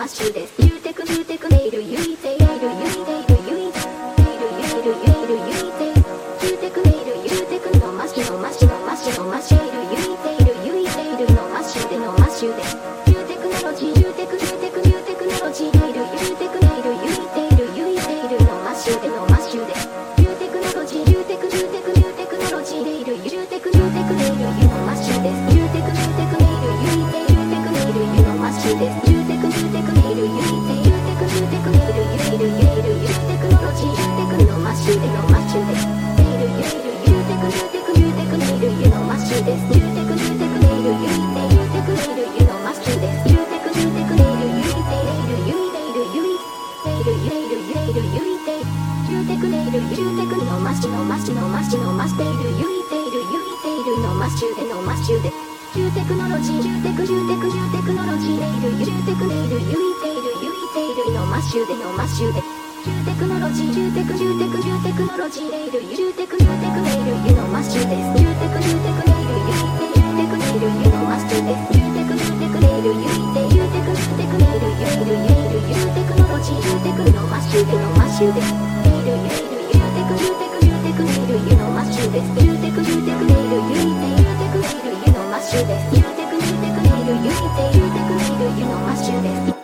マッシュです。ロジーユーテクユーテクユーテクノロジーネいるユーテクネイルユーテイルユーテイのマシューでのマシュでユーテクノロジーユーテクユーテクユーテクロジーネイルユーテクユーテクネイルのマシューですユーテクユーテクネイルユーテイルテクネイルのマシューですユーテクユーテクネイルユーテイルテクユーテクネイルーテイルユーテクノロジーユーテクのマシューでのるーテる揺れるユいてクノてくれるシノてくるのましのましのましのましている揺いている揺いているのましゅでのましゅでジューテクノロジージューテクジューテクジューテクノロジーでいるジューテクネイル揺いている揺いているのましゅでのましゅでジューテクノロジージューテクジューテクジューテクノロジーでいるジューテクジューテクネールのましゅですジューテクジューテクネールシューテクマッシュですいゆいるゆテクゆテクゆテクいるですゆテクゆテクいるゆいてゆテクいるゆのマッシュですゆテクゆテクいるゆいてゆテクるゆのマッシュです